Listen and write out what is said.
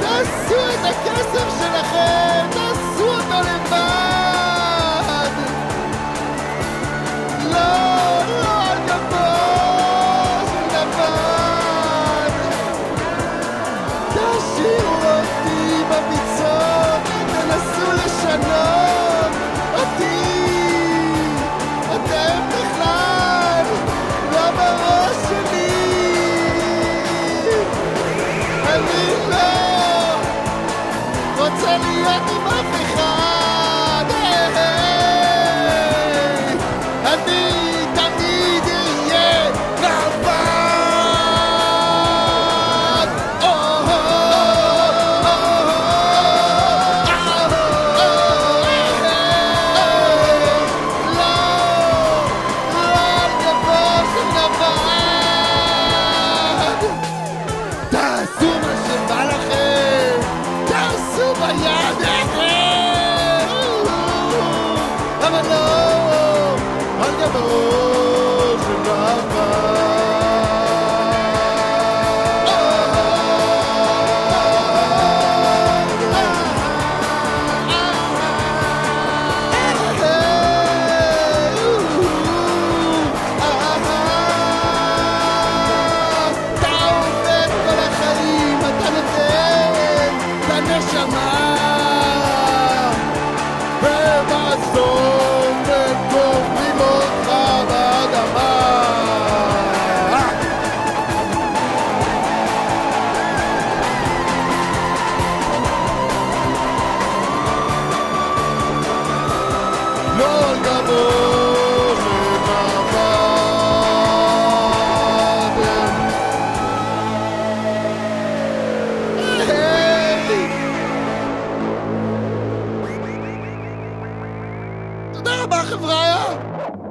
תעשו את הכסף שלכם, תעשו אותו לבד! רק עם אף אחד Todo. Daar mag Nabachenfreier!